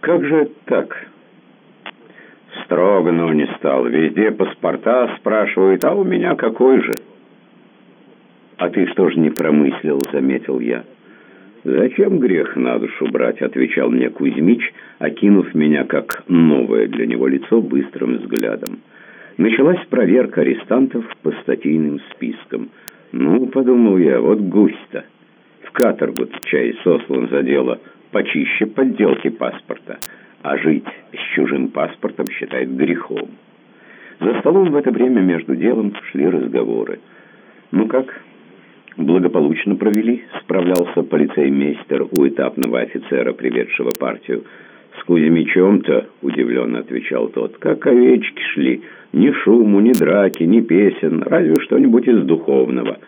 Как же так? Строганов не стал. Везде паспорта спрашивают, а у меня какой же? А ты что ж не промыслил, заметил я. «Зачем грех на душу брать?» — отвечал мне Кузьмич, окинув меня как новое для него лицо быстрым взглядом. Началась проверка арестантов по статейным спискам. «Ну, — подумал я, — вот гусь-то. В каторгу чай сослан за дело почище подделки паспорта, а жить с чужим паспортом считает грехом». За столом в это время между делом шли разговоры. «Ну как?» «Благополучно провели», — справлялся полицеймейстер у этапного офицера, приведшего партию. «С Кузьмичом-то», — удивленно отвечал тот, — «как овечки шли. Ни шуму, ни драки, ни песен, разве что-нибудь из духовного.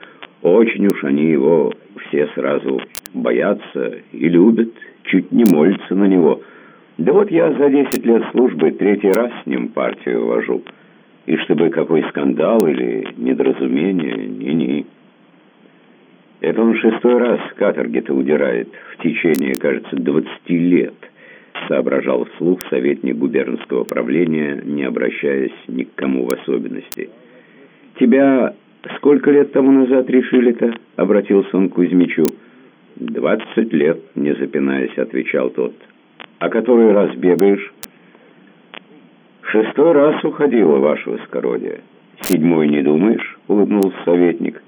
Очень уж они его все сразу боятся и любят, чуть не молятся на него. Да вот я за десять лет службы третий раз с ним партию вожу. И чтобы какой скандал или недоразумение, ни-ни». Это он шестой раз с каторги-то удирает в течение, кажется, двадцати лет, соображал вслух советник губернского правления, не обращаясь ни к кому в особенности. «Тебя сколько лет тому назад решили-то?» — обратился он к Кузьмичу. «Двадцать лет», — не запинаясь, отвечал тот. «А который раз бегаешь?» «Шестой раз уходила, ваше воскородие. Седьмой не думаешь?» — улыбнулся советник.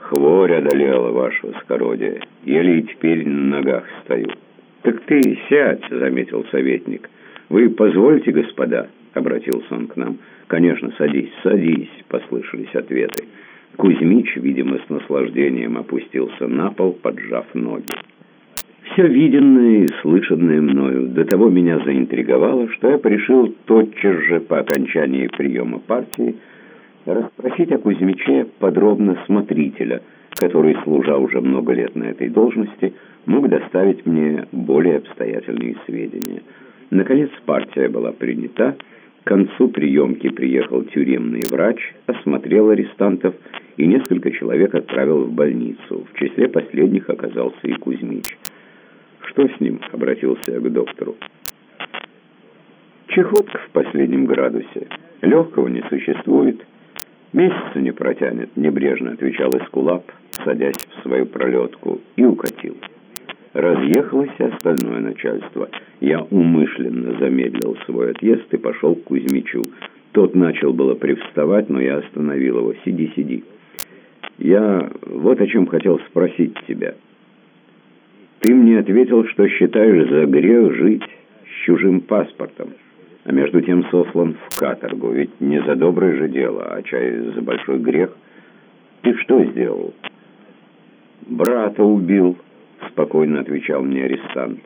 Хворь одолела ваше воскородие. Еле и теперь на ногах стою. Так ты сядь, заметил советник. Вы позвольте, господа, обратился он к нам. Конечно, садись, садись, послышались ответы. Кузьмич, видимо, с наслаждением опустился на пол, поджав ноги. Все виденное и слышанное мною до того меня заинтриговало, что я порешил тотчас же по окончании приема партии расспросить о Кузьмиче подробно смотрителя, который, служа уже много лет на этой должности, мог доставить мне более обстоятельные сведения. Наконец партия была принята, к концу приемки приехал тюремный врач, осмотрел арестантов и несколько человек отправил в больницу. В числе последних оказался и Кузьмич. «Что с ним?» — обратился я к доктору. «Чехотка в последнем градусе. Легкого не существует». «Месяца не протянет», — небрежно отвечал Эскулап, садясь в свою пролетку, и укатил. Разъехалось остальное начальство. Я умышленно замедлил свой отъезд и пошел к Кузьмичу. Тот начал было привставать, но я остановил его. «Сиди, сиди. Я вот о чем хотел спросить тебя. Ты мне ответил, что считаешь за грех жить с чужим паспортом» а между тем сослан в каторгу. Ведь не за доброе же дело, а чай за большой грех. Ты что сделал? Брата убил, спокойно отвечал мне арестант.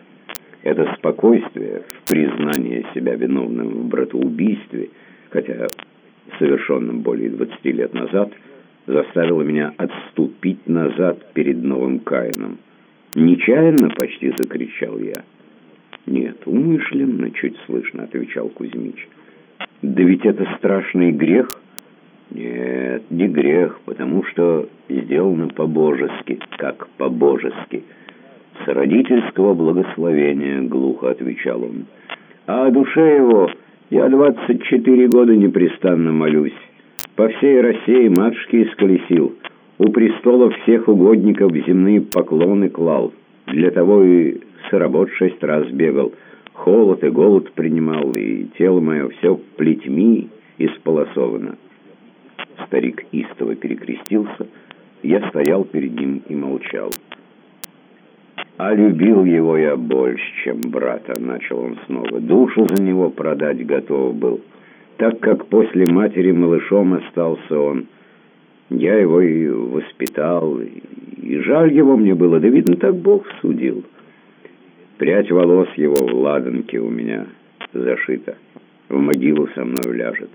Это спокойствие в признании себя виновным в братоубийстве, хотя совершенном более 20 лет назад, заставило меня отступить назад перед новым Каином. «Нечаянно?» — почти закричал я. «Нет, умышленно», — чуть слышно отвечал Кузьмич. «Да ведь это страшный грех». «Нет, не грех, потому что сделано по-божески, как по-божески». «С родительского благословения», — глухо отвечал он. «А о душе его я двадцать четыре года непрестанно молюсь. По всей России матушки исколесил, у престола всех угодников земные поклоны клал. Для того и с работ шесть раз бегал, холод и голод принимал, и тело мое все плетьми исполосовано. Старик истово перекрестился, я стоял перед ним и молчал. «А любил его я больше, чем брата», — начал он снова. «Душу за него продать готов был, так как после матери малышом остался он. Я его и воспитал, и жаль его мне было, да видно, так Бог судил». Прядь волос его в ладанке у меня зашита. В могилу со мной ляжет.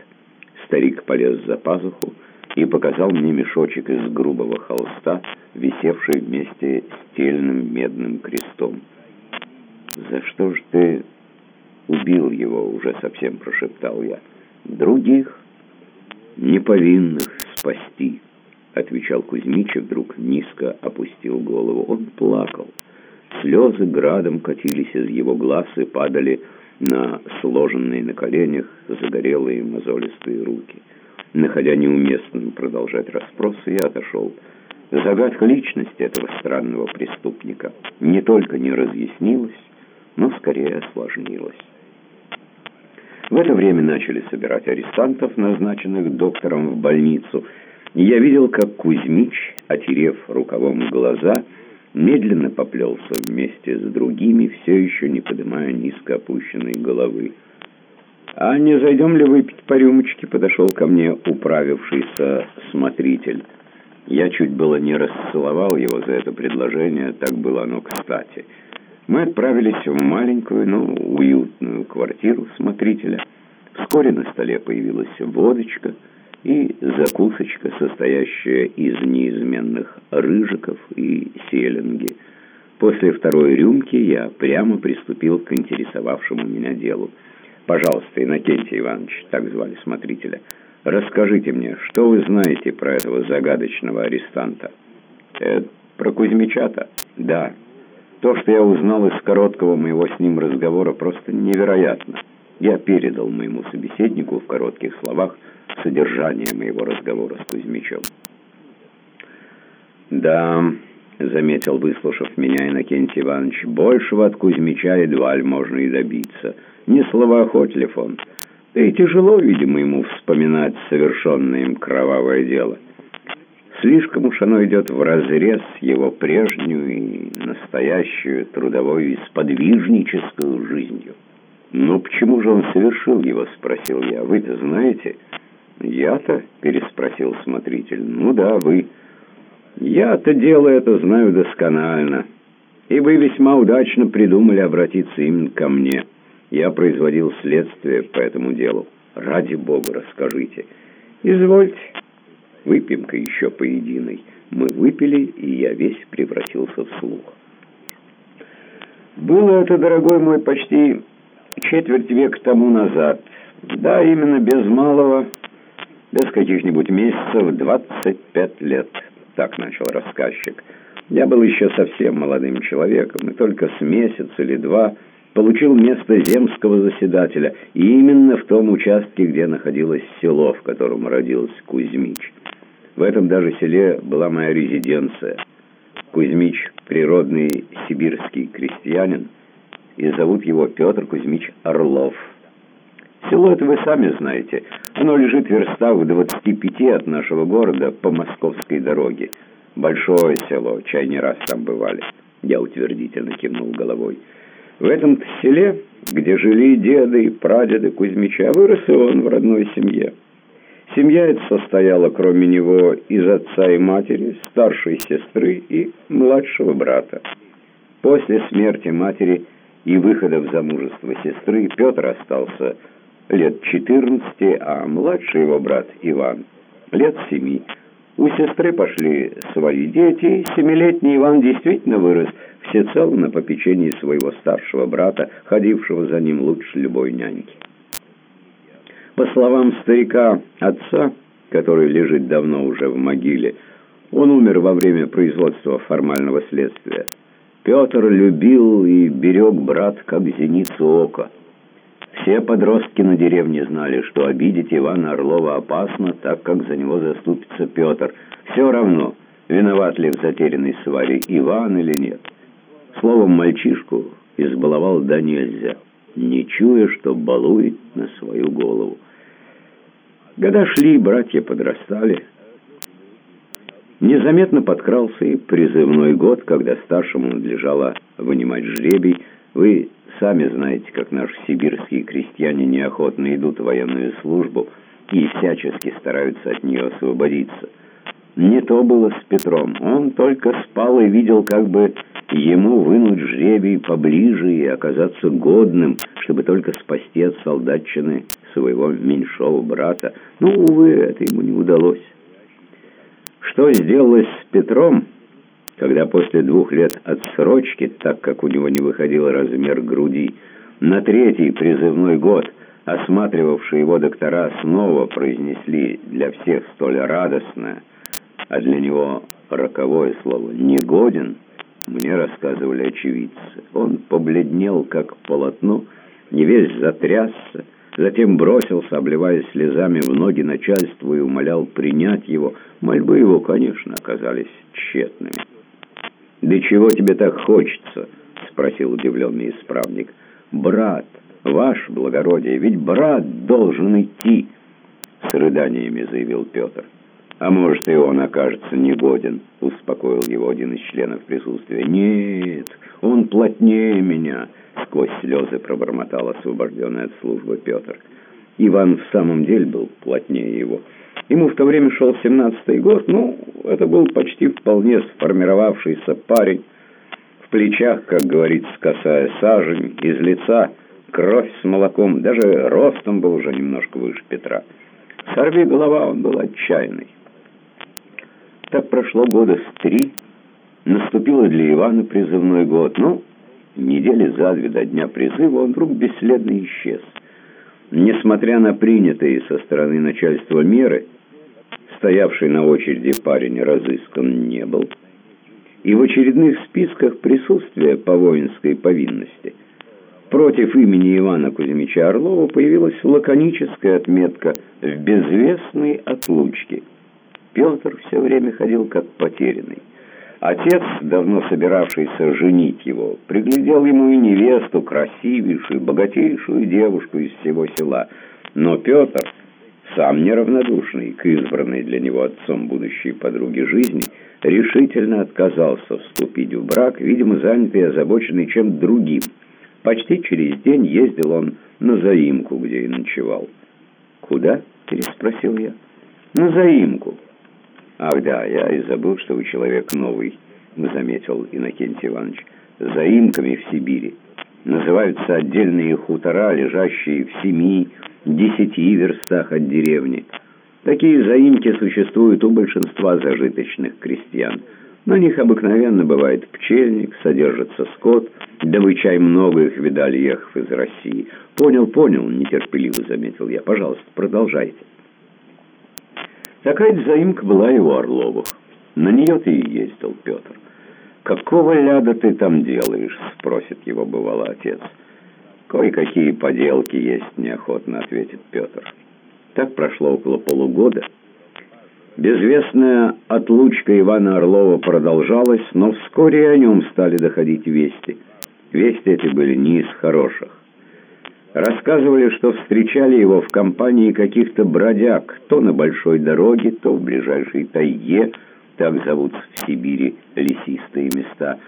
Старик полез за пазуху и показал мне мешочек из грубого холста, висевший вместе с тельным медным крестом. «За что ж ты убил его?» — уже совсем прошептал я. «Других, неповинных спасти», — отвечал Кузьмич и вдруг низко опустил голову. Он плакал. Слезы градом катились из его глаз и падали на сложенные на коленях загорелые мозолистые руки. Находя неуместным продолжать расспросы, я отошел. Загадка личности этого странного преступника не только не разъяснилась, но скорее осложнилась. В это время начали собирать арестантов, назначенных доктором в больницу, я видел, как Кузьмич, отерев рукавом глаза, медленно поплелся вместе с другими, все еще не поднимая низко опущенной головы. «А не зайдем ли выпить по рюмочке?» — подошел ко мне управившийся смотритель. Я чуть было не расцеловал его за это предложение, так было оно кстати. Мы отправились в маленькую, но уютную квартиру смотрителя. Вскоре на столе появилась водочка и закусочка, состоящая из неизменных рыжиков и селенги. После второй рюмки я прямо приступил к интересовавшему меня делу. «Пожалуйста, Иннокентий Иванович», так звали смотрителя, — «расскажите мне, что вы знаете про этого загадочного арестанта?» «Это про Кузьмичата?» «Да». То, что я узнал из короткого моего с ним разговора, просто невероятно. Я передал моему собеседнику в коротких словах содержание моего разговора с Кузьмичем. «Да», — заметил, выслушав меня Иннокентий Иванович, — «большего от Кузьмича едва ли можно и добиться. Не словоохотлив он. Да и тяжело, видимо, ему вспоминать совершенное им кровавое дело». Слишком уж оно идет вразрез его прежнюю и настоящую трудовую и сподвижническую жизнью. «Ну почему же он совершил его?» — спросил я. «Вы-то знаете?» «Я-то?» — переспросил смотритель. «Ну да, вы». «Я-то дело это знаю досконально, и вы весьма удачно придумали обратиться именно ко мне. Я производил следствие по этому делу. Ради бога, расскажите». «Извольте». Выпьем-ка еще по единой. Мы выпили, и я весь превратился в слух. Было это, дорогой мой, почти четверть века тому назад. Да, именно без малого, без каких-нибудь месяцев, 25 лет. Так начал рассказчик. Я был еще совсем молодым человеком, и только с месяц или два получил место земского заседателя, и именно в том участке, где находилось село, в котором родился Кузьмич. В этом даже селе была моя резиденция. Кузьмич – природный сибирский крестьянин, и зовут его Петр Кузьмич Орлов. Село это вы сами знаете. Оно лежит в верстах в 25 от нашего города по московской дороге. Большое село, чай не раз там бывали. Я утвердительно кивнул головой. В этом селе, где жили деды и прадеды Кузьмича, вырос и он в родной семье. Семья эта состояла, кроме него, из отца и матери, старшей сестры и младшего брата. После смерти матери и выхода в замужество сестры Петр остался лет 14, а младший его брат Иван лет 7. У сестры пошли свои дети, и семилетний Иван действительно вырос всецело на попечении своего старшего брата, ходившего за ним лучше любой няньки. По словам старика отца, который лежит давно уже в могиле, он умер во время производства формального следствия. Петр любил и берег брат, как зеницу ока. Все подростки на деревне знали, что обидеть Ивана Орлова опасно, так как за него заступится Петр. Все равно, виноват ли в затерянной сваре Иван или нет. Словом, мальчишку избаловал да нельзя, не чуя, что балует на свою голову. Года шли, братья подрастали. Незаметно подкрался и призывной год, когда старшему надлежало вынимать жребий. Вы сами знаете, как наши сибирские крестьяне неохотно идут в военную службу и всячески стараются от нее освободиться. Не то было с Петром. Он только спал и видел, как бы ему вынуть жребий поближе и оказаться годным, чтобы только спасти от солдатчины своего меньшого брата. Но, увы, это ему не удалось. Что сделалось с Петром, когда после двух лет отсрочки, так как у него не выходил размер груди, на третий призывной год осматривавшие его доктора снова произнесли для всех столь радостное, а для него роковое слово «негоден», Мне рассказывали очевидцы. Он побледнел, как полотно, не весь затрясся, затем бросился, обливаясь слезами в ноги начальству и умолял принять его. Мольбы его, конечно, оказались тщетными. «Да чего тебе так хочется?» — спросил удивленный исправник. «Брат, ваше благородие, ведь брат должен идти!» С рыданиями заявил Петр. «А может, и он окажется негоден», — успокоил его один из членов присутствия. «Нет, он плотнее меня», — сквозь слезы пробормотал освобожденный от службы Петр. Иван в самом деле был плотнее его. Ему в то время шел семнадцатый год, ну, это был почти вполне сформировавшийся парень. В плечах, как говорится, косая сажень, из лица кровь с молоком, даже ростом был уже немножко выше Петра. Сорви голова, он был отчаянный. Так прошло года с три. Наступило для Ивана призывной год. Ну, недели за две до дня призыва он вдруг бесследно исчез. Несмотря на принятые со стороны начальства меры, стоявший на очереди парень разыскан не был. И в очередных списках присутствия по воинской повинности против имени Ивана Кузьмича Орлова появилась лаконическая отметка «в безвестной отлучке». Петр все время ходил как потерянный. Отец, давно собиравшийся женить его, приглядел ему и невесту, красивейшую, богатейшую девушку из всего села. Но Петр, сам неравнодушный к избранной для него отцом будущей подруге жизни, решительно отказался вступить в брак, видимо, занятый и озабоченный чем другим. Почти через день ездил он на заимку, где и ночевал. «Куда?» – переспросил я. «На заимку». «Ах да, я и забыл, что вы человек новый», — заметил Иннокентий Иванович. «Заимками в Сибири называются отдельные хутора, лежащие в семи, десяти верстах от деревни. Такие заимки существуют у большинства зажиточных крестьян. На них обыкновенно бывает пчельник, содержится скот, да вы чай много их видали, ехав из России. Понял, понял, нетерпеливо заметил я. Пожалуйста, продолжайте. Такая заимка была и у Орловых. На нее ты и ездил, Петр. «Какого ляда ты там делаешь?» — спросит его бывало отец. «Кое-какие поделки есть», — неохотно ответит Петр. Так прошло около полугода. Безвестная отлучка Ивана Орлова продолжалась, но вскоре о нем стали доходить вести. Вести эти были не из хороших. Рассказывали, что встречали его в компании каких-то бродяг, то на большой дороге, то в ближайшей тайге, так зовут в Сибири лесистые места.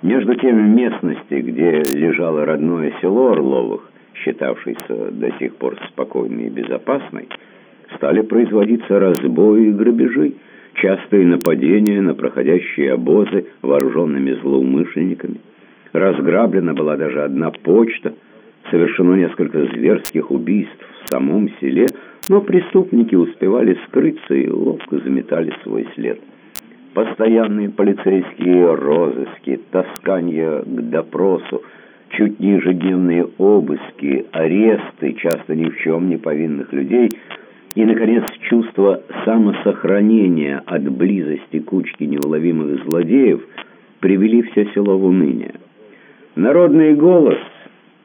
Между тем в местности, где лежало родное село Орловых, считавшейся до сих пор спокойной и безопасной, стали производиться разбои и грабежи, частые нападения на проходящие обозы вооруженными злоумышленниками. Разграблена была даже одна почта – Совершено несколько зверских убийств в самом селе, но преступники успевали скрыться и ловко заметали свой след. Постоянные полицейские розыски, таскания к допросу, чуть не ежедневные обыски, аресты часто ни в чем не повинных людей и, наконец, чувство самосохранения от близости кучки неуловимых злодеев привели все село в уныние. Народный голос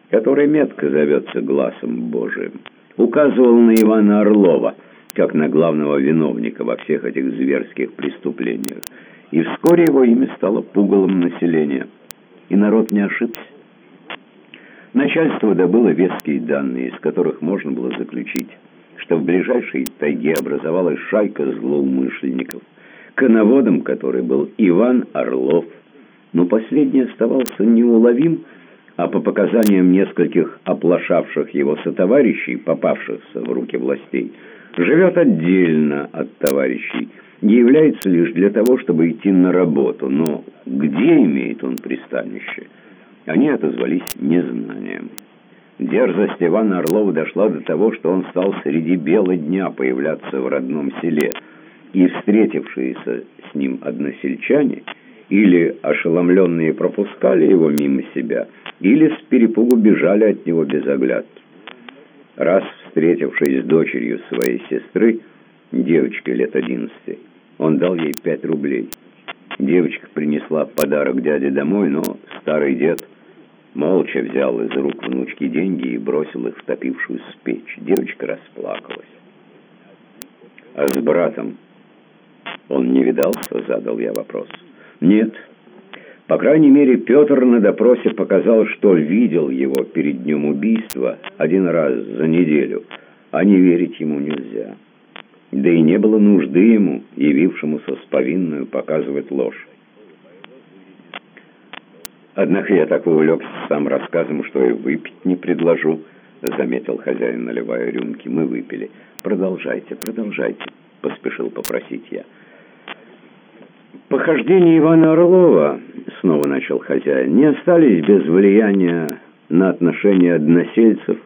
который метко зовется глазом Божиим, указывал на Ивана Орлова, как на главного виновника во всех этих зверских преступлениях. И вскоре его имя стало пугалом населения. И народ не ошибся. Начальство добыло веские данные, из которых можно было заключить, что в ближайшей тайге образовалась шайка злоумышленников, коноводом которой был Иван Орлов, но последний оставался неуловим, а по показаниям нескольких оплошавших его сотоварищей, попавшихся в руки властей, живет отдельно от товарищей, не является лишь для того, чтобы идти на работу, но где имеет он пристанище? Они отозвались незнанием. Дерзость Ивана Орлова дошла до того, что он стал среди бела дня появляться в родном селе, и встретившиеся с ним односельчане или ошеломленные пропускали его мимо себя – или с перепугу бежали от него без оглядки. Раз встретившись с дочерью своей сестры, девочкой лет одиннадцати, он дал ей пять рублей. Девочка принесла подарок дяде домой, но старый дед молча взял из рук внучки деньги и бросил их в топившуюся печь. Девочка расплакалась. «А с братом он не видался?» — задал я вопрос. «Нет». По крайней мере, Петр на допросе показал, что видел его перед днем убийства один раз за неделю, а не верить ему нельзя. Да и не было нужды ему, явившемуся с повинную, показывать ложь. Однако я так увлекся сам рассказом, что и выпить не предложу, заметил хозяин, наливая рюмки. Мы выпили. Продолжайте, продолжайте, поспешил попросить я. Похождения Ивана Орлова, снова начал хозяин, не остались без влияния на отношения односельцев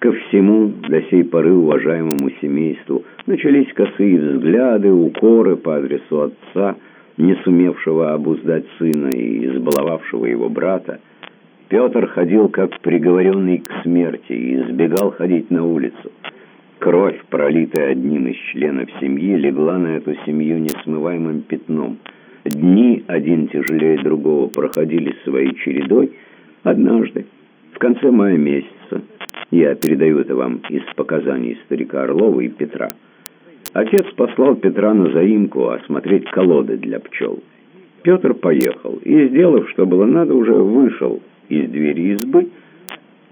ко всему до сей поры уважаемому семейству. Начались косые взгляды, укоры по адресу отца, не сумевшего обуздать сына и избаловавшего его брата. Петр ходил как приговоренный к смерти и избегал ходить на улицу. Кровь, пролитая одним из членов семьи, легла на эту семью несмываемым пятном. Дни, один тяжелее другого, проходили своей чередой. Однажды, в конце мая месяца, я передаю это вам из показаний старика Орлова и Петра. Отец послал Петра на заимку осмотреть колоды для пчел. Петр поехал и, сделав, что было надо, уже вышел из двери избы,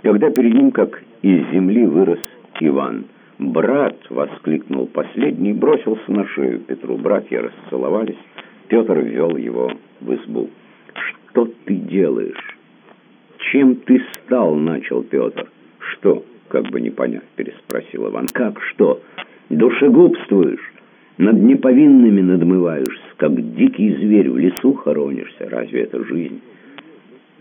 когда перед ним, как из земли, вырос Иван. «Брат!» — воскликнул последний, бросился на шею Петру. Братья расцеловались. Петр ввел его в избу. «Что ты делаешь? Чем ты стал?» — начал Петр. «Что?» — как бы не поняв, переспросил Иван. «Как что? Душегубствуешь, над неповинными надмываешься, как дикий зверь в лесу хоронишься. Разве это жизнь?»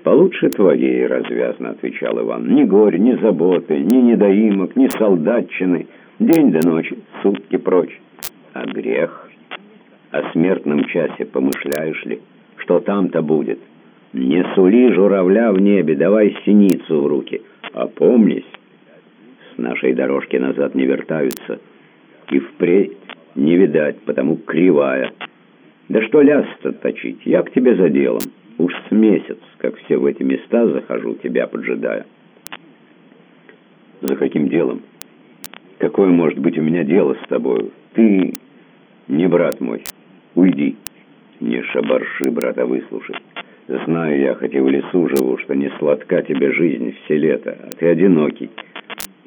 «Получше твоей», — развязно отвечал Иван. «Ни горь, ни заботы, ни недоимок, ни солдатчины. День до ночи, сутки прочь. А грех? О смертном часе помышляешь ли? Что там-то будет? Не сули журавля в небе, давай синицу в руки». Опомнись, с нашей дорожки назад не вертаются, и впредь не видать, потому кривая. Да что ляс-то точить, я к тебе за делом. Уж с месяц, как все в эти места захожу, тебя поджидая. За каким делом? Какое может быть у меня дело с тобою? Ты не брат мой. Уйди. Не шабарши, брата, выслушай. Знаю я, хоть и в лесу живу, что не сладка тебе жизнь все лето, а ты одинокий.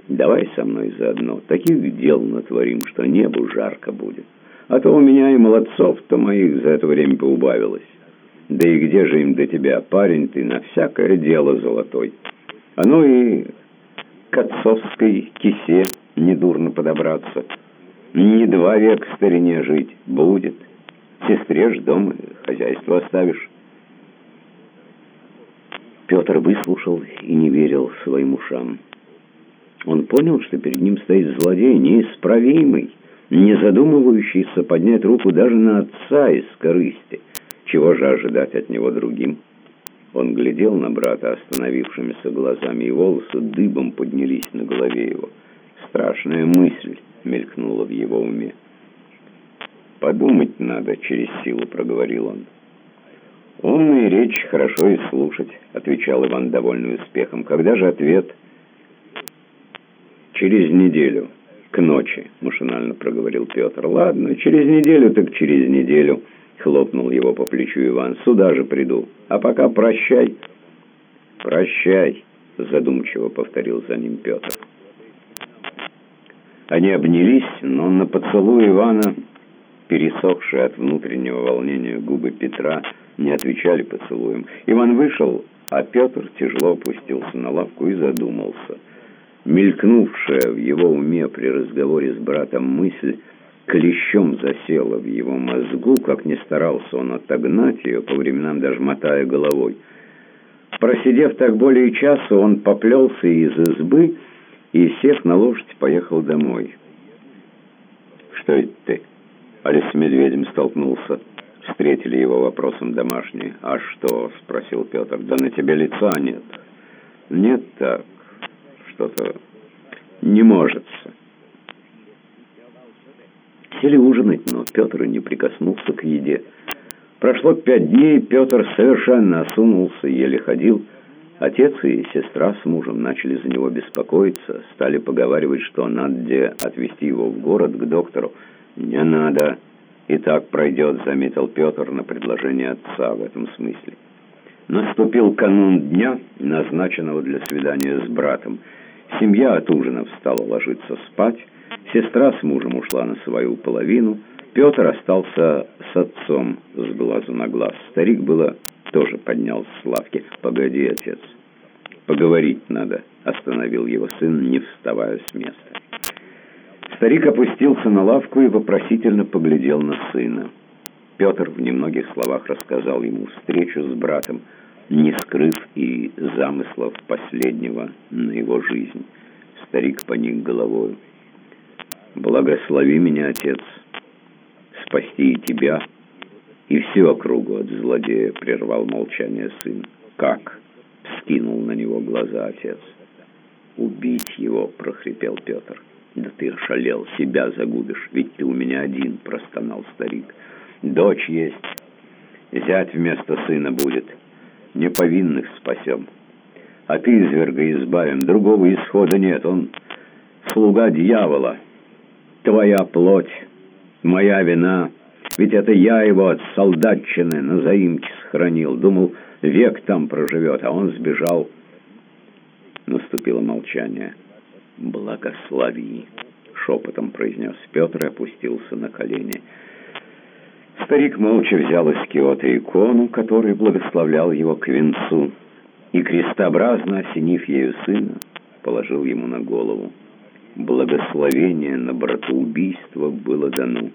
Давай со мной заодно, таких дел натворим, что небу жарко будет. А то у меня и молодцов-то моих за это время поубавилось. Да и где же им до тебя, парень ты, на всякое дело золотой. А ну и к отцовской кисе недурно подобраться. Не два века старине жить будет. Сестре ж дом хозяйство оставишь. Петр выслушал и не верил своим ушам. Он понял, что перед ним стоит злодей неисправимый, не задумывающийся поднять руку даже на отца из корысти. Чего же ожидать от него другим? Он глядел на брата остановившимися глазами, и волосы дыбом поднялись на голове его. Страшная мысль мелькнула в его уме. «Подумать надо», — через силу проговорил он. «Умные речь хорошо и слушать», — отвечал Иван, довольный успехом. «Когда же ответ?» «Через неделю, к ночи», — машинально проговорил Петр. «Ладно, через неделю так через неделю», — хлопнул его по плечу Иван. «Сюда же приду. А пока прощай». «Прощай», — задумчиво повторил за ним Петр. Они обнялись, но на поцелуй Ивана, пересохшие от внутреннего волнения губы Петра, — не отвечали поцелуем. Иван вышел, а Петр тяжело опустился на лавку и задумался. Мелькнувшая в его уме при разговоре с братом мысль клещом засела в его мозгу, как ни старался он отогнать ее, по временам даже мотая головой. Просидев так более часа, он поплелся из избы и, сев на лошадь, поехал домой. «Что это ты?» Али с медведем столкнулся. Встретили его вопросом домашние. «А что?» — спросил Петр. «Да на тебе лица нет». «Нет так. Что-то не может. Сели ужинать, но Петр не прикоснулся к еде. Прошло пять дней, Петр совершенно осунулся, еле ходил. Отец и сестра с мужем начали за него беспокоиться, стали поговаривать, что надо где отвезти его в город к доктору. «Не надо, и так пройдет», — заметил Петр на предложение отца в этом смысле. Наступил канун дня, назначенного для свидания с братом. Семья от ужина встала ложиться спать, сестра с мужем ушла на свою половину, Петр остался с отцом с глазу на глаз. Старик было тоже поднялся с лавки. «Погоди, отец, поговорить надо», — остановил его сын, не вставая с места. Старик опустился на лавку и вопросительно поглядел на сына. Петр в немногих словах рассказал ему встречу с братом, не скрыв и замыслов последнего на его жизнь. Старик поник головою. «Благослови меня, отец, спасти и тебя, и всю округу от злодея», — прервал молчание сын. «Как?» — скинул на него глаза отец. «Убить его!» — прохрипел Петр. «Да ты ошалел, себя загубишь, ведь ты у меня один», — простонал старик. «Дочь есть, зять вместо сына будет» неповинных спасем. А ты, изверга, избавим, другого исхода нет, он слуга дьявола. Твоя плоть, моя вина, ведь это я его от солдатчины на заимке сохранил. Думал, век там проживет, а он сбежал. Наступило молчание. «Благослови!» — шепотом произнес Петр и опустился на колени. Старик молча взял из киота икону, который благословлял его к венцу, и, крестообразно осенив ею сына, положил ему на голову. Благословение на братоубийство было дано.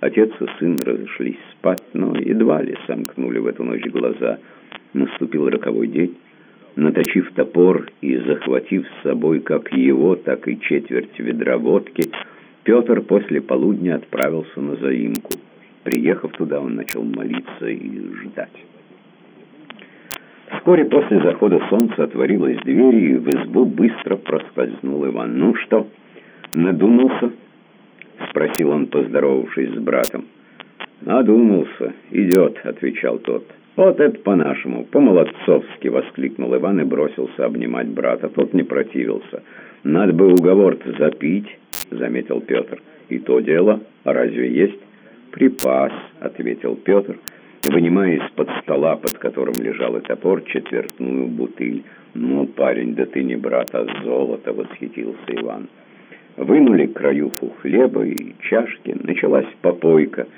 Отец и сын разошлись спать, но едва ли сомкнули в эту ночь глаза. Наступил роковой день. Наточив топор и захватив с собой как его, так и четверть ведра водки, Петр после полудня отправился на заимку. Приехав туда, он начал молиться и ждать. Вскоре после захода солнца отворилась дверь, и в избу быстро проскользнул Иван. «Ну что, надумался?» — спросил он, поздоровавшись с братом. «Надумался. Идет», — отвечал тот. «Вот это по-нашему, по-молодцовски!» — воскликнул Иван и бросился обнимать брата. Тот не противился. «Надо бы уговор-то запить», — заметил Петр. «И то дело. А разве есть?» «Припас», — ответил Петр, вынимая из-под стола, под которым лежал и топор, четвертную бутыль. «Ну, парень, да ты не брат, а золото!» — восхитился Иван. Вынули краюху хлеба и чашки, началась попойка.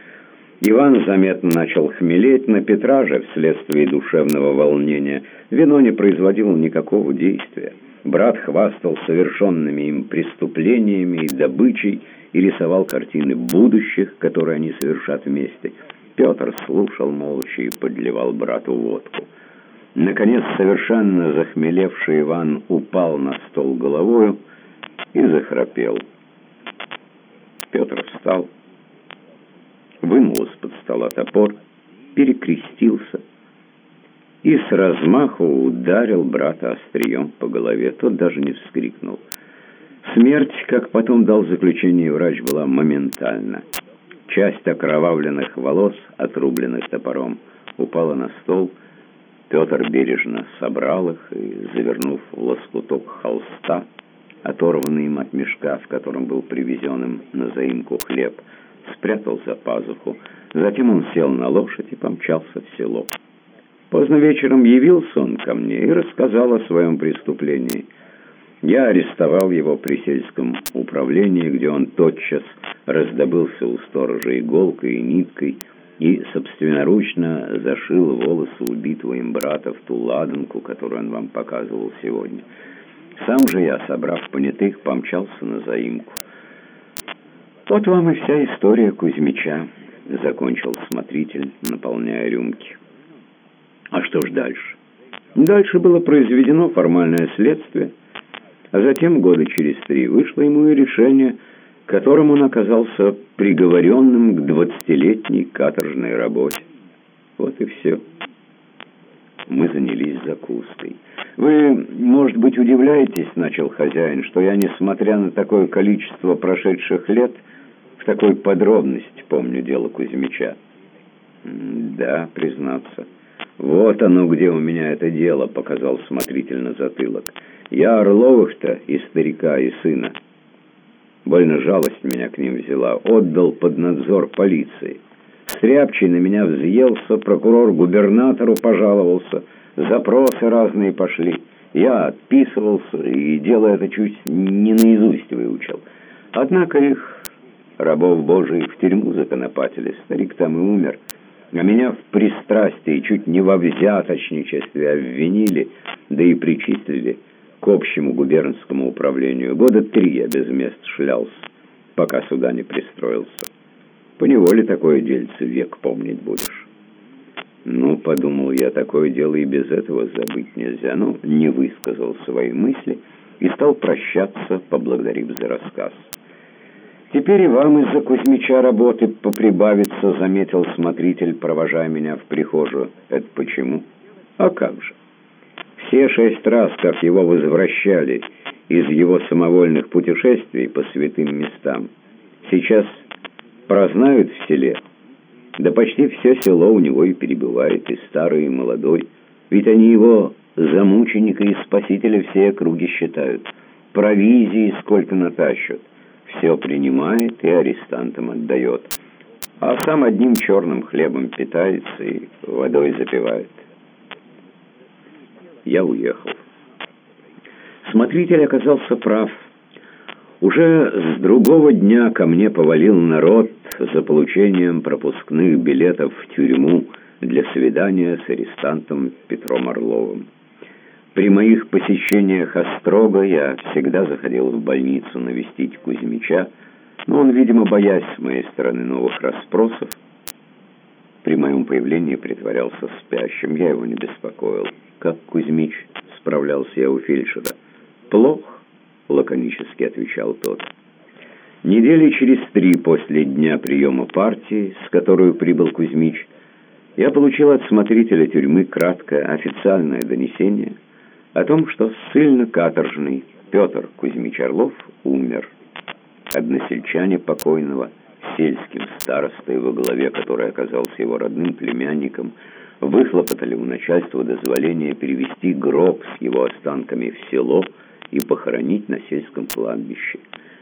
Иван заметно начал хмелеть, на Петра же, вследствие душевного волнения, вино не производило никакого действия. Брат хвастал совершенными им преступлениями и добычей, и рисовал картины будущих, которые они совершат вместе. Петр слушал молча и подливал брату водку. Наконец, совершенно захмелевший Иван упал на стол головою и захрапел. Петр встал, вынул из-под стола топор, перекрестился и с размаху ударил брата острием по голове. Тот даже не вскрикнул. Смерть, как потом дал заключение врач, была моментальна. Часть окровавленных волос, отрубленных топором, упала на стол. Петр бережно собрал их и, завернув в лоскуток холста, оторванный им от мешка, в котором был привезен им на заимку хлеб, спрятал за пазуху. Затем он сел на лошадь и помчался в село. Поздно вечером явился он ко мне и рассказал о своем преступлении – я арестовал его при сельском управлении, где он тотчас раздобылся у сторожа иголкой и ниткой и собственноручно зашил волосы убитого им брата в ту ладанку, которую он вам показывал сегодня. Сам же я, собрав понятых, помчался на заимку. Вот вам и вся история Кузьмича, закончил смотритель, наполняя рюмки. А что ж дальше? Дальше было произведено формальное следствие – а затем, года через три, вышло ему и решение, которым он оказался приговоренным к двадцатилетней каторжной работе. Вот и все. Мы занялись закуской. «Вы, может быть, удивляетесь, — начал хозяин, — что я, несмотря на такое количество прошедших лет, такой подробности помню дело Кузьмича. «Да, признаться. Вот оно, где у меня это дело», — показал смотритель на затылок. «Я Орловых-то и старика, и сына. Больно жалость меня к ним взяла. Отдал под надзор полиции. Стряпчий на меня взъелся, прокурор губернатору пожаловался, запросы разные пошли». Я отписывался, и дело это чуть не наизусть выучил. Однако их, рабов Божиих, в тюрьму законопатили. Старик там и умер. А меня в пристрастии чуть не во взяточничестве обвинили, да и причислили к общему губернскому управлению. Года три я без мест шлялся, пока сюда не пристроился. Поневоле такое дельце век помнить будешь». Ну, подумал я, такое дело и без этого забыть нельзя. Ну, не высказал свои мысли и стал прощаться, поблагодарив за рассказ. «Теперь и вам из-за Кузьмича работы поприбавится», — заметил смотритель, провожая меня в прихожую. «Это почему?» «А как же?» Все шесть раз, как его возвращали из его самовольных путешествий по святым местам, сейчас прознают в селе, да почти все село у него и перебывает, и старый, и молодой. Ведь они его за мученика и спасителя все округи считают. Провизии сколько натащат. Все принимает и арестантам отдает. А сам одним черным хлебом питается и водой запивает. Я уехал. Смотритель оказался прав. Уже с другого дня ко мне повалил народ за получением пропускных билетов в тюрьму для свидания с арестантом Петром Орловым. При моих посещениях Острога я всегда заходил в больницу навестить Кузьмича, но он, видимо, боясь с моей стороны новых расспросов, при моем появлении притворялся спящим. Я его не беспокоил. «Как Кузьмич?» — справлялся я у фельдшера. «Плохо». — лаконически отвечал тот. Недели через три после дня приема партии, с которой прибыл Кузьмич, я получил от смотрителя тюрьмы краткое официальное донесение о том, что ссыльно-каторжный Петр Кузьмич Орлов умер. Односельчане покойного, сельским старостой во главе, который оказался его родным племянником, выхлопотали у начальства дозволения перевести гроб с его останками в село, и похоронить на сельском кладбище.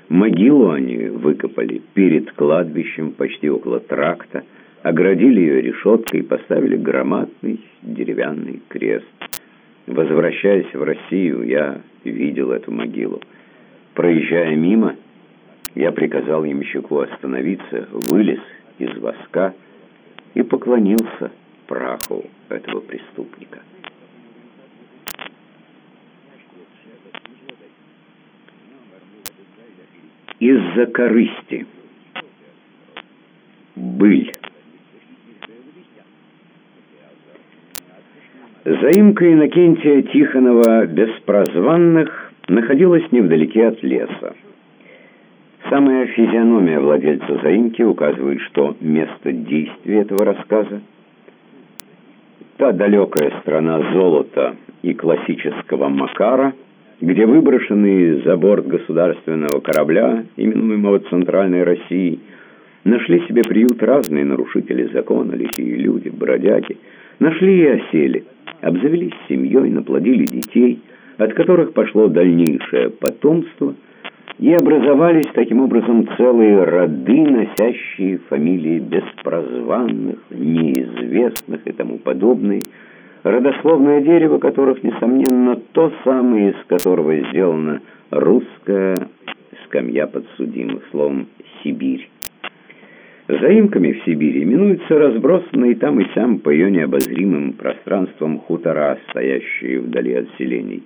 Могилу они выкопали перед кладбищем, почти около тракта, оградили ее решеткой и поставили громадный деревянный крест. Возвращаясь в Россию, я видел эту могилу. Проезжая мимо, я приказал ямщику остановиться, вылез из воска и поклонился праху этого преступника. из-за корысти. Быль. Заимка Иннокентия Тихонова Беспрозванных находилась невдалеке от леса. Самая физиономия владельца заимки указывает, что место действия этого рассказа – та далекая страна золота и классического Макара – где выброшенные за борт государственного корабля, именуемого Центральной Россией, нашли себе приют разные нарушители закона, лихие люди, бродяги, нашли и осели, обзавелись семьей, наплодили детей, от которых пошло дальнейшее потомство, и образовались таким образом целые роды, носящие фамилии беспрозванных, неизвестных и тому подобные, родословное дерево которых, несомненно, то самое, из которого сделана русская скамья подсудимых, словом, Сибирь. Заимками в Сибири именуются разбросанные там и сям по ее необозримым пространствам хутора, стоящие вдали от селений.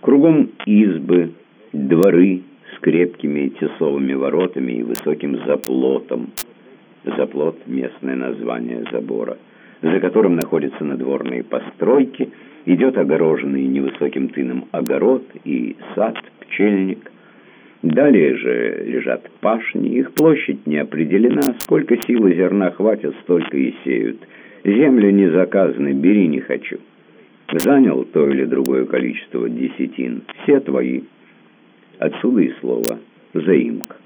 Кругом избы, дворы с крепкими тесовыми воротами и высоким заплотом. Заплот — местное название забора — за которым находятся надворные постройки, идет огороженный невысоким тыном огород и сад, пчельник. Далее же лежат пашни, их площадь не определена, сколько силы зерна хватит, столько и сеют. Земли не заказаны, бери не хочу. Занял то или другое количество десятин, все твои. Отсюда и слово «заимка».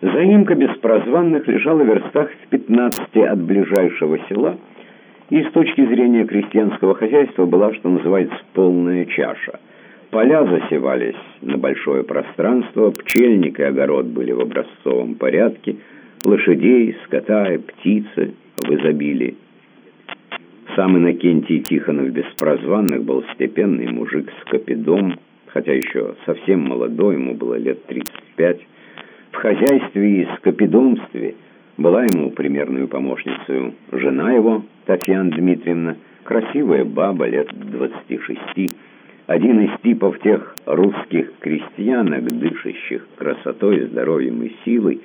Заимка без прозванных лежала в верстах в пятнадцати от ближайшего села, и с точки зрения крестьянского хозяйства была, что называется, полная чаша. Поля засевались на большое пространство, пчельник и огород были в образцовом порядке, лошадей, скота и птицы в изобилии. Сам Иннокентий Тихонов без прозванных был степенный мужик с капидом, хотя еще совсем молодой, ему было лет 35. В хозяйстве и скопидомстве была ему примерную помощницей жена его, Татьяна Дмитриевна, красивая баба лет 26, один из типов тех русских крестьянок, дышащих красотой, здоровьем и силой,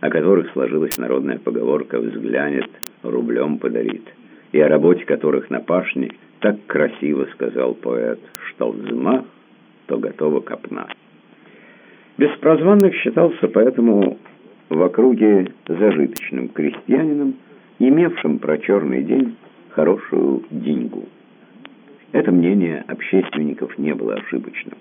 о которых сложилась народная поговорка «взглянет, рублем подарит», и о работе которых на пашне так красиво сказал поэт, что взмах, то готова копна. Беспрозванных считался поэтому в округе зажиточным крестьянином, имевшим про черный день хорошую деньгу. Это мнение общественников не было ошибочным.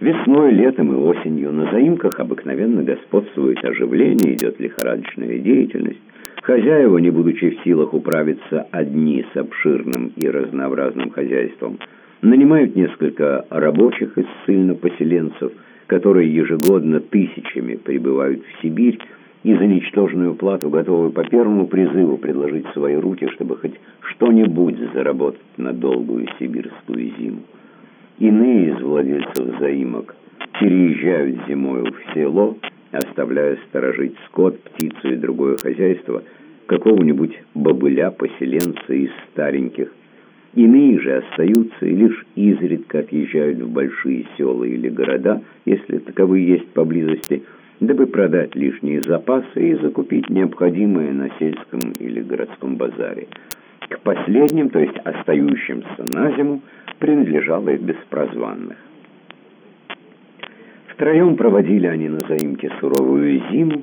Весной, летом и осенью на заимках обыкновенно господствует оживление, идет лихорадочная деятельность. Хозяева, не будучи в силах управиться одни с обширным и разнообразным хозяйством, нанимают несколько рабочих из ссыльно-поселенцев, которые ежегодно тысячами прибывают в Сибирь и за ничтожную плату готовы по первому призыву предложить свои руки, чтобы хоть что-нибудь заработать на долгую сибирскую зиму. Иные из владельцев заимок переезжают зимою в село, оставляя сторожить скот, птицу и другое хозяйство какого-нибудь бобыля-поселенца из стареньких, Иные же остаются и лишь изредка отъезжают в большие села или города, если таковые есть поблизости, дабы продать лишние запасы и закупить необходимое на сельском или городском базаре. К последним, то есть остающимся на зиму, принадлежало и беспрозванных. Втроем проводили они на заимке суровую зиму,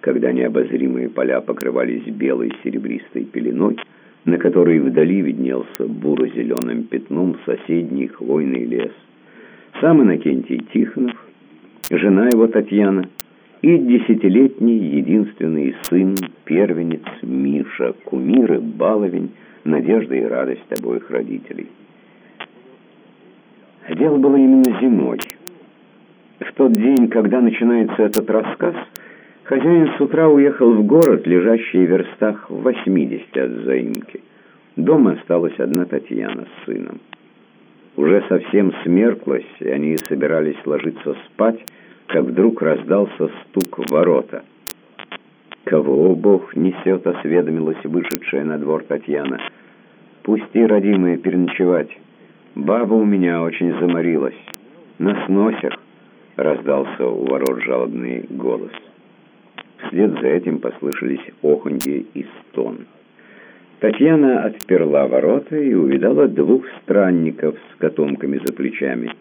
когда необозримые поля покрывались белой серебристой пеленой, на которой вдали виднелся буро-зеленым пятном соседний хвойный лес. Сам Иннокентий Тихонов, жена его Татьяна и десятилетний единственный сын, первенец Миша, кумир баловень, надежда и радость обоих родителей. Дело было именно зимой. В тот день, когда начинается этот рассказ – Хозяин с утра уехал в город, лежащий в верстах в 80 от заимки. Дома осталась одна Татьяна с сыном. Уже совсем смерклась, и они собирались ложиться спать, как вдруг раздался стук в ворота. «Кого Бог несет?» — осведомилась вышедшая на двор Татьяна. «Пусти, родимые, переночевать. Баба у меня очень заморилась. На сносях!» — раздался у ворот жалобный голос. Вслед за этим послышались оханье и стон. Татьяна отперла ворота и увидала двух странников с котомками за плечами.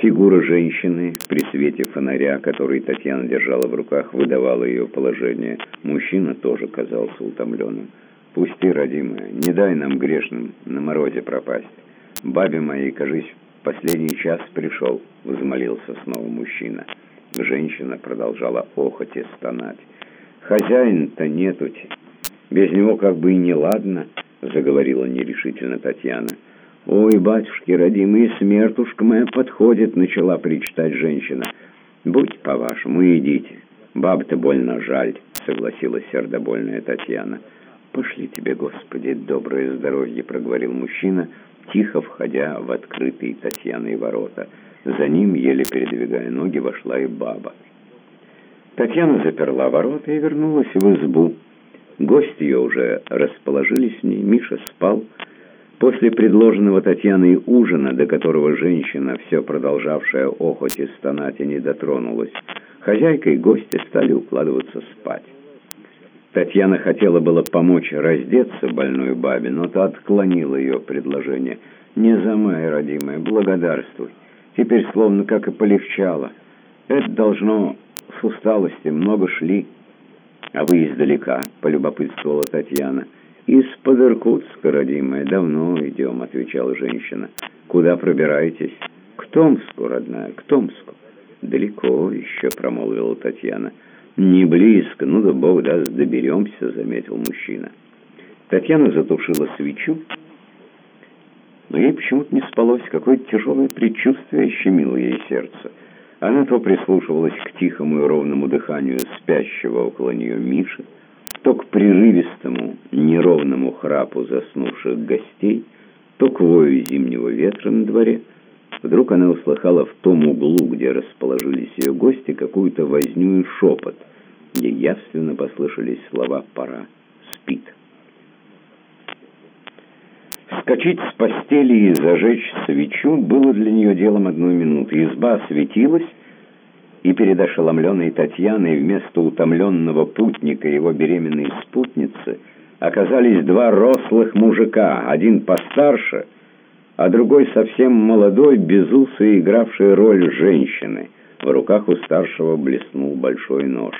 Фигура женщины при свете фонаря, который Татьяна держала в руках, выдавала ее положение. Мужчина тоже казался утомленным. «Пусти, родимая, не дай нам грешным на морозе пропасть. Бабе моей, кажись, последний час пришел», — взмолился снова мужчина. Женщина продолжала охоть и стонать. «Хозяин-то нету, без него как бы и не ладно», — заговорила нерешительно Татьяна. «Ой, батюшки родимые, смертушка моя подходит», — начала причитать женщина. «Будь по-вашему, идите. Баб-то больно жаль», — согласилась сердобольная Татьяна. «Пошли тебе, Господи, доброе здоровье», — проговорил мужчина, тихо входя в открытые Татьяной ворота. За ним, еле передвигая ноги, вошла и баба. Татьяна заперла ворота и вернулась в избу. Гости ее уже расположились в ней, Миша спал. После предложенного Татьяной ужина, до которого женщина, все продолжавшая охоть и стонать, и не дотронулась, хозяйка и гости стали укладываться спать. Татьяна хотела было помочь раздеться больной бабе, но та отклонила ее предложение. «Не замай, родимая, благодарствуй. Теперь словно как и полегчало. Это должно с усталости, много шли. А вы издалека, полюбопытствовала Татьяна. Из-под Иркутска, родимая, давно идем, отвечала женщина. Куда пробираетесь? К Томску, родная, к Томску. «Далеко еще», — промолвила Татьяна. «Не близко, ну да бог даст, доберемся», — заметил мужчина. Татьяна затушила свечу, но ей почему-то не спалось, какое-то тяжелое предчувствие щемило ей сердце. Она то прислушивалась к тихому и ровному дыханию спящего около нее Миши, то к прерывистому, неровному храпу заснувших гостей, то к вою зимнего ветра на дворе. Вдруг она услыхала в том углу, где расположились ее гости, какую-то возню и шепот, где явственно послышались слова «пора, спит». Вскочить с постели и зажечь свечу было для нее делом одной минуты. Изба осветилась, и перед ошеломленной Татьяной вместо утомленного путника его беременной спутницы оказались два рослых мужика, один постарше, а другой совсем молодой, безусый, игравший роль женщины. В руках у старшего блеснул большой нож.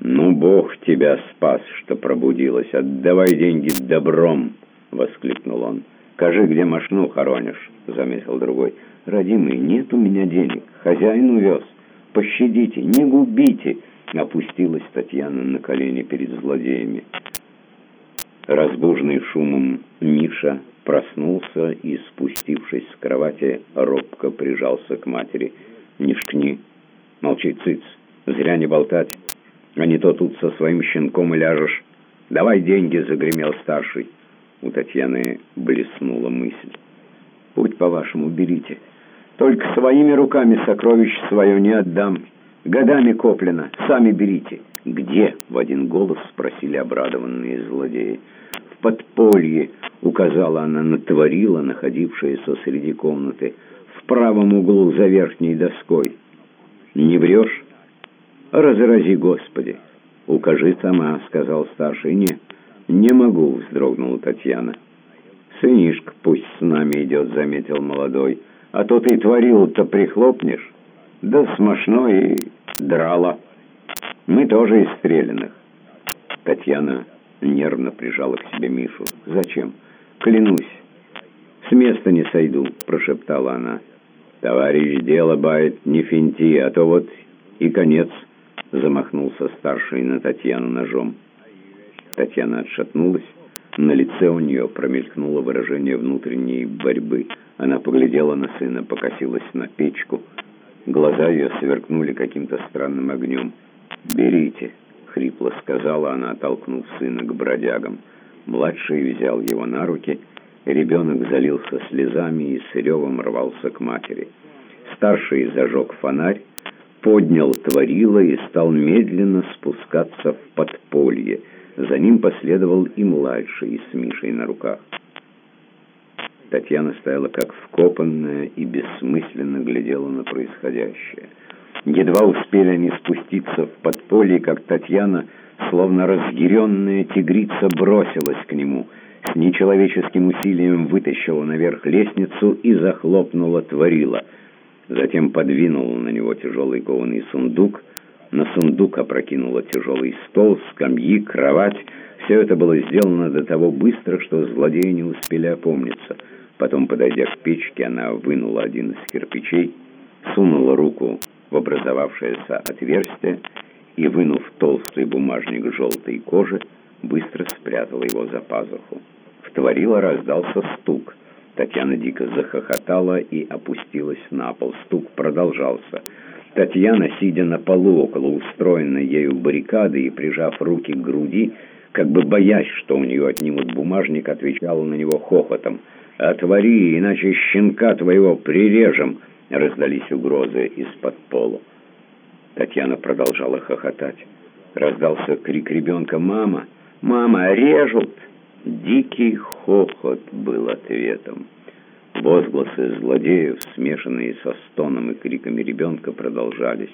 «Ну, Бог тебя спас, что пробудилась. Отдавай деньги добром!» — воскликнул он. «Скажи, где машину хоронишь?» — заметил другой. «Родимый, нет у меня денег. Хозяин увез. Пощадите, не губите!» Опустилась Татьяна на колени перед злодеями. Разбуженный шумом Миша проснулся и, спустившись с кровати, робко прижался к матери. «Не шкни! Молчи, цыц! Зря не болтать! А не то тут со своим щенком и ляжешь! Давай деньги!» — загремел старший. У Татьяны блеснула мысль. «Путь, по-вашему, берите. Только своими руками сокровище свое не отдам. Годами коплено. Сами берите». «Где?» — в один голос спросили обрадованные злодеи. «В подполье», — указала она на творила, находившееся среди комнаты, в правом углу за верхней доской. «Не врешь?» «Разрази, Господи!» «Укажи сама», — сказал старший. «Нет». «Не могу», — вздрогнула Татьяна. «Сынишка пусть с нами идет», — заметил молодой. «А то ты творил-то прихлопнешь. Да смешно и драла. Мы тоже из стрелянных». Татьяна нервно прижала к себе Мишу. «Зачем?» «Клянусь, с места не сойду», — прошептала она. «Товарищ, дело бает, не финти, а то вот и конец», — замахнулся старший на Татьяну ножом. Татьяна отшатнулась. На лице у нее промелькнуло выражение внутренней борьбы. Она поглядела на сына, покосилась на печку. Глаза ее сверкнули каким-то странным огнем. «Берите», — хрипло сказала она, толкнув сына к бродягам. Младший взял его на руки. Ребенок залился слезами и с ревом рвался к матери. Старший зажег фонарь, поднял творило и стал медленно спускаться в подполье — за ним последовал и младший, с Мишей на руках. Татьяна стояла как вкопанная и бессмысленно глядела на происходящее. Едва успели они спуститься в подполье, как Татьяна, словно разъяренная тигрица, бросилась к нему, с нечеловеческим усилием вытащила наверх лестницу и захлопнула творила. Затем подвинула на него тяжелый кованый сундук, на сундук опрокинула тяжелый стол, скамьи, кровать. Все это было сделано до того быстро, что злодеи не успели опомниться. Потом, подойдя к печке, она вынула один из кирпичей, сунула руку в образовавшееся отверстие и, вынув толстый бумажник желтой кожи, быстро спрятала его за пазуху. В творило раздался стук. Татьяна дико захохотала и опустилась на пол. Стук продолжался. Татьяна, сидя на полу около устроенной ею баррикады и прижав руки к груди, как бы боясь, что у нее отнимут бумажник, отвечала на него хохотом. «Отвори, иначе щенка твоего прирежем!» Раздались угрозы из-под пола. Татьяна продолжала хохотать. Раздался крик ребенка «Мама! Мама, режут!» Дикий хохот был ответом. Возгласы злодеев, смешанные со стоном и криками ребенка, продолжались.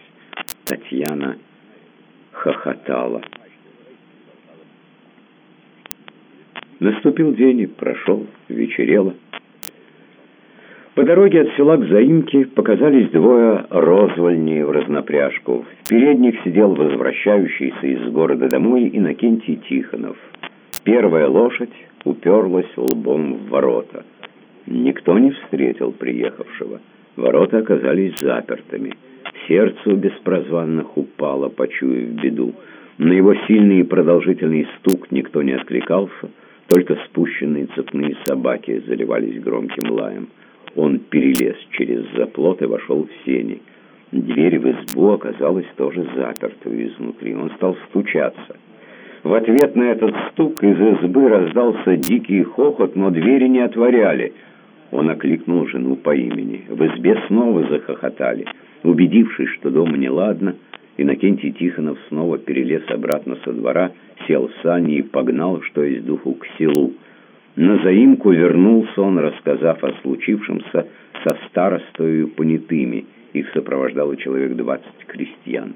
Татьяна хохотала. Наступил день и прошел, вечерело. По дороге от села к заимке показались двое розвольней в разнопряжку. В передних сидел возвращающийся из города домой Иннокентий Тихонов. Первая лошадь уперлась лбом в ворота. Никто не встретил приехавшего. Ворота оказались запертыми. сердце у беспрозванных упало, почуяв беду. На его сильный и продолжительный стук никто не откликался, только спущенные цепные собаки заливались громким лаем. Он перелез через заплот и вошел в сени. Дверь в избу оказалась тоже запертой изнутри. Он стал стучаться. В ответ на этот стук из избы раздался дикий хохот, но двери не отворяли. Он окликнул жену по имени. В избе снова захохотали. Убедившись, что дома неладно, Иннокентий Тихонов снова перелез обратно со двора, сел в сани и погнал, что есть духу, к селу. На заимку вернулся он, рассказав о случившемся со старостою понятыми. Их сопровождало человек двадцать крестьян.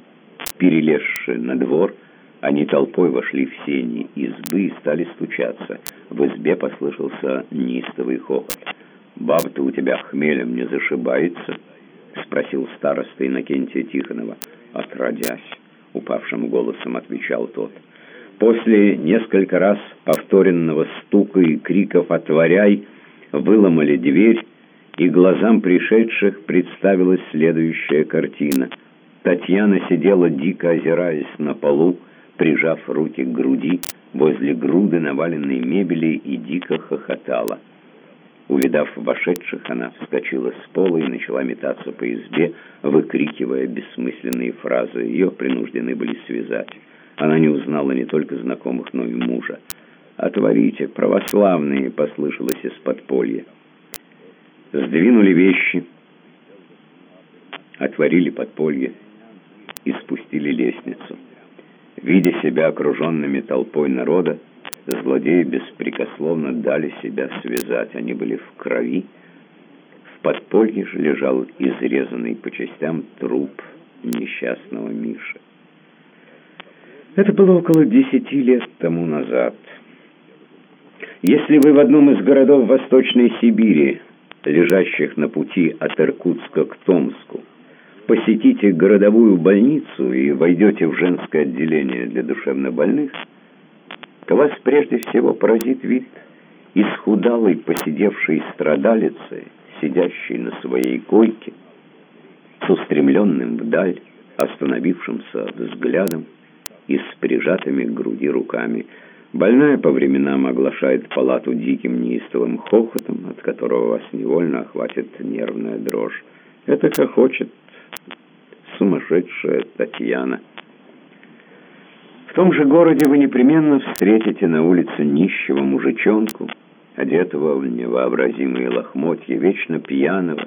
Перелезши на двор, они толпой вошли в сени избы и стали стучаться. В избе послышался неистовый хохот. «Баба-то у тебя хмелем не зашибается?» — спросил староста Иннокентия Тихонова. «Отродясь!» — упавшим голосом отвечал тот. После несколько раз повторенного стука и криков «Отворяй!» выломали дверь, и глазам пришедших представилась следующая картина. Татьяна сидела, дико озираясь на полу, прижав руки к груди, возле груды наваленной мебели и дико хохотала. Увидав вошедших, она вскочила с пола и начала метаться по избе, выкрикивая бессмысленные фразы. Ее принуждены были связать. Она не узнала не только знакомых, но и мужа. «Отворите, православные!» — послышалось из подполья. Сдвинули вещи, отворили подполье и спустили лестницу. Видя себя окруженными толпой народа, злодеи беспрекословно дали себя связать. Они были в крови. В подполье же лежал изрезанный по частям труп несчастного Миши. Это было около десяти лет тому назад. Если вы в одном из городов Восточной Сибири, лежащих на пути от Иркутска к Томску, посетите городовую больницу и войдете в женское отделение для душевнобольных, то вас прежде всего поразит вид исхудалой, посидевшей страдалицы, сидящей на своей койке, с устремленным вдаль, остановившимся взглядом и с прижатыми к груди руками. Больная по временам оглашает палату диким неистовым хохотом, от которого вас невольно охватит нервная дрожь. Это хохочет сумасшедшая Татьяна. В том же городе вы непременно встретите на улице нищего мужичонку, одетого в невообразимые лохмотья, вечно пьяного,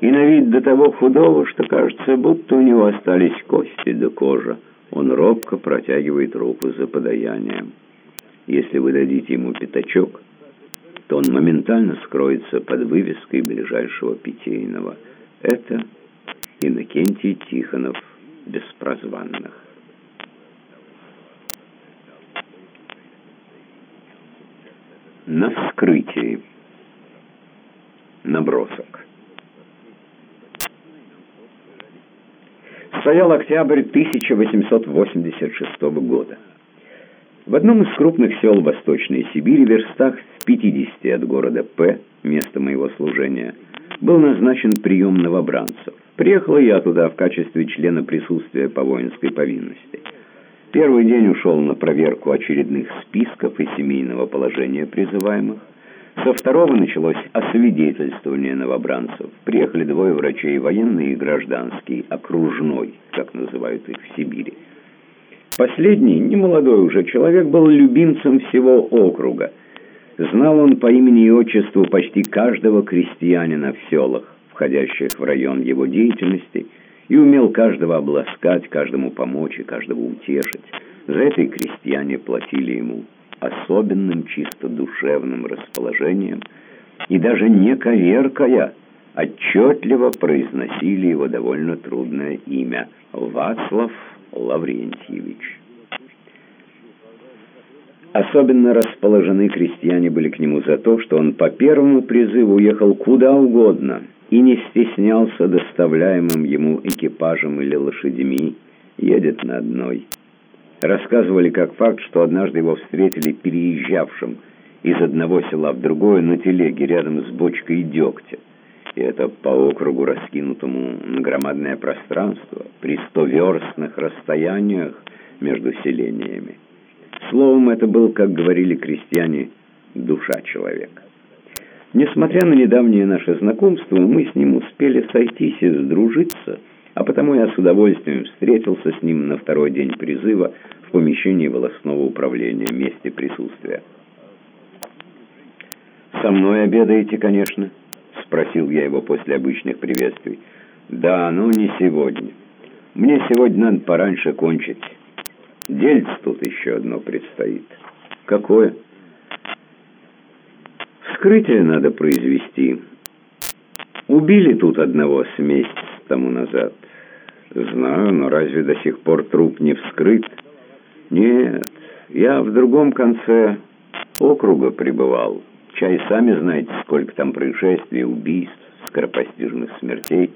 и на вид до того худого, что кажется, будто у него остались кости до кожи. Он робко протягивает руку за подаянием. Если вы дадите ему пятачок, то он моментально скроется под вывеской ближайшего питейного. Это Иннокентий Тихонов без прозванных. На вскрытии. Набросок. Стоял октябрь 1886 года. В одном из крупных сел Восточной Сибири, верстах в 50 от города П, место моего служения, был назначен прием новобранцев. Приехал я туда в качестве члена присутствия по воинской повинности. Первый день ушел на проверку очередных списков и семейного положения призываемых. Со второго началось освидетельствование новобранцев. Приехали двое врачей, военный и гражданский, окружной, как называют их в Сибири. Последний, немолодой уже человек, был любимцем всего округа. Знал он по имени и отчеству почти каждого крестьянина в селах входящих в район его деятельности, и умел каждого обласкать, каждому помочь и каждого утешить. За это и крестьяне платили ему особенным чисто душевным расположением, и даже не коверкая, отчетливо произносили его довольно трудное имя – Вацлав Лаврентьевич. Особенно расположены крестьяне были к нему за то, что он по первому призыву уехал куда угодно – и не стеснялся доставляемым ему экипажем или лошадьми, едет на одной. Рассказывали как факт, что однажды его встретили переезжавшим из одного села в другое на телеге рядом с бочкой дегтя. и это по округу, раскинутому на громадное пространство, при стоверстных расстояниях между селениями. Словом, это был, как говорили крестьяне, душа человека. Несмотря на недавнее наше знакомство, мы с ним успели сойтись и сдружиться, а потому я с удовольствием встретился с ним на второй день призыва в помещении волосного управления, месте присутствия. «Со мной обедаете, конечно?» — спросил я его после обычных приветствий. «Да, но не сегодня. Мне сегодня надо пораньше кончить. Дельце тут еще одно предстоит». «Какое?» «Вскрытие надо произвести. Убили тут одного с месяц тому назад. Знаю, но разве до сих пор труп не вскрыт?» «Нет, я в другом конце округа пребывал». Чай сами знаете, сколько там происшествий, убийств, скоропостижных смертей.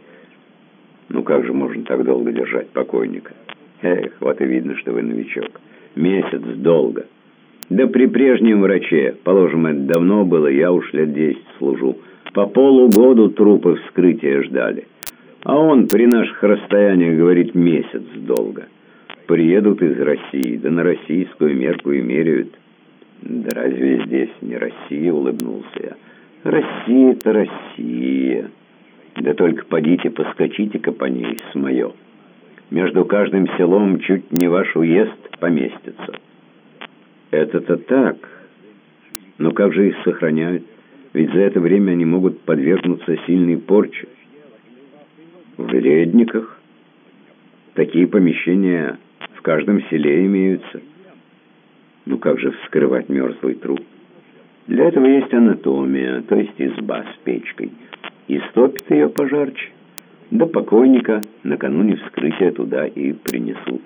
Ну как же можно так долго держать покойника? Эх, вот и видно, что вы новичок. Месяц долго. Да при прежнем враче, положим, это давно было, я уж лет десять служу. По полугоду трупы вскрытия ждали. А он при наших расстояниях говорит месяц долго. Приедут из России, да на российскую мерку и меряют. «Да разве здесь не Россия?» — улыбнулся я. «Россия-то Россия. Да только подите, поскочите-ка по ней с моё. Между каждым селом чуть не ваш уезд поместится». «Это-то так. Но как же их сохраняют? Ведь за это время они могут подвергнуться сильной порче. В ледниках такие помещения в каждом селе имеются». Ну как же вскрывать мертвый труп? Для этого есть анатомия, то есть изба с печкой. И стопит ее пожарче. До покойника накануне вскрытия туда и принесут.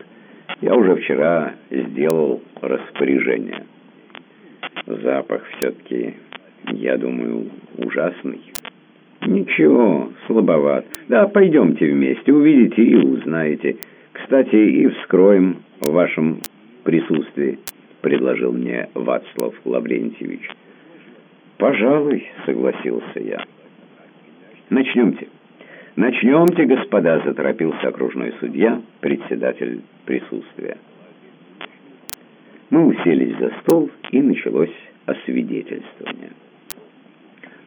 Я уже вчера сделал распоряжение. Запах все-таки, я думаю, ужасный. Ничего, слабоват. Да, пойдемте вместе, увидите и узнаете. Кстати, и вскроем в вашем присутствии. — предложил мне Вацлав Лаврентьевич. «Пожалуй», — согласился я. «Начнемте». «Начнемте, господа», — заторопился окружной судья, председатель присутствия. Мы уселись за стол, и началось освидетельствование.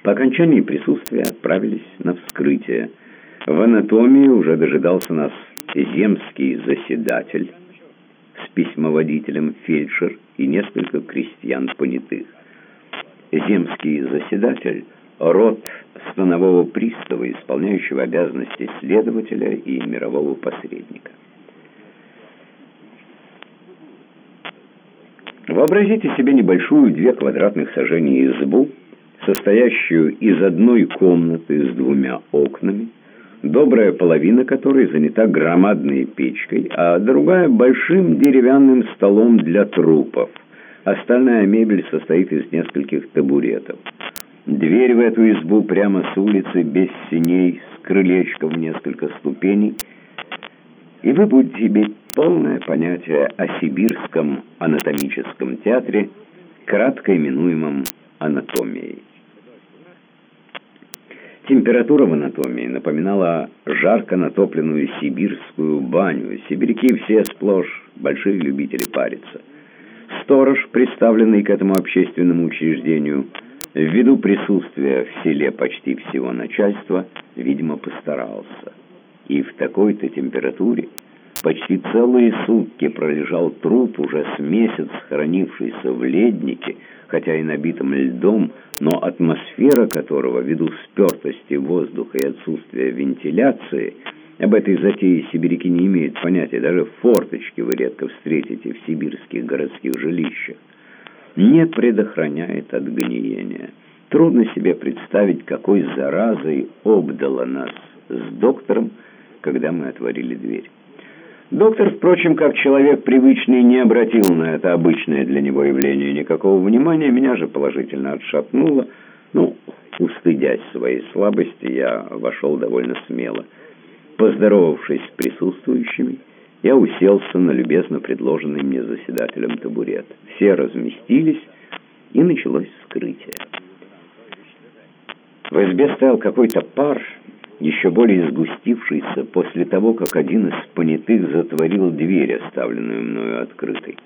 По окончании присутствия отправились на вскрытие. В анатомии уже дожидался нас земский заседатель, с письмоводителем фельдшер и несколько крестьян понятых. Земский заседатель – род станового пристава, исполняющего обязанности следователя и мирового посредника. Вообразите себе небольшую две квадратных сажений избу, состоящую из одной комнаты с двумя окнами – добрая половина которой занята громадной печкой, а другая — большим деревянным столом для трупов. Остальная мебель состоит из нескольких табуретов. Дверь в эту избу прямо с улицы, без синей, с крылечком в несколько ступеней. И вы будете иметь полное понятие о сибирском анатомическом театре, кратко именуемом анатомией. Температура в анатомии напоминала жарко натопленную сибирскую баню. Сибиряки все сплошь большие любители париться. Сторож, представленный к этому общественному учреждению, ввиду присутствия в селе почти всего начальства, видимо, постарался. И в такой-то температуре почти целые сутки пролежал труп, уже с месяц хранившийся в леднике, хотя и набитым льдом, но атмосфера которого, ввиду спертости воздуха и отсутствия вентиляции, об этой затее сибиряки не имеют понятия, даже форточки вы редко встретите в сибирских городских жилищах, не предохраняет от гниения. Трудно себе представить, какой заразой обдала нас с доктором, когда мы отворили дверь. Доктор, впрочем, как человек привычный, не обратил на это обычное для него явление никакого внимания, меня же положительно отшатнуло. Ну, устыдясь своей слабости, я вошел довольно смело. Поздоровавшись с присутствующими, я уселся на любезно предложенный мне заседателем табурет. Все разместились, и началось вскрытие. В избе стоял какой-то пар, еще более сгустившийся после того, как один из понятых затворил дверь, оставленную мною открытой.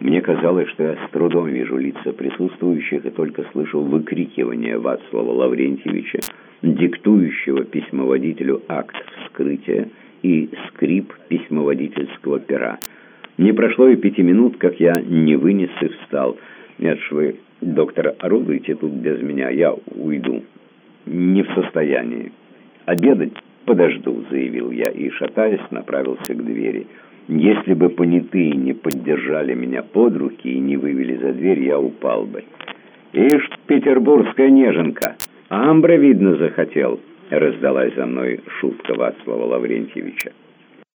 Мне казалось, что я с трудом вижу лица присутствующих и только слышу выкрикивание Вацлава Лаврентьевича, диктующего письмоводителю акт вскрытия и скрип письмоводительского пера. Не прошло и пяти минут, как я не вынес и встал. «Нет вы, доктор, орудуйте тут без меня, я уйду». «Не в состоянии». «Обедать подожду», — заявил я и, шатаясь, направился к двери. Если бы понятые не поддержали меня под руки и не вывели за дверь, я упал бы. «Ишь, петербургская неженка! Амбра, видно, захотел!» — раздалась за мной шутка Вацлава Лаврентьевича.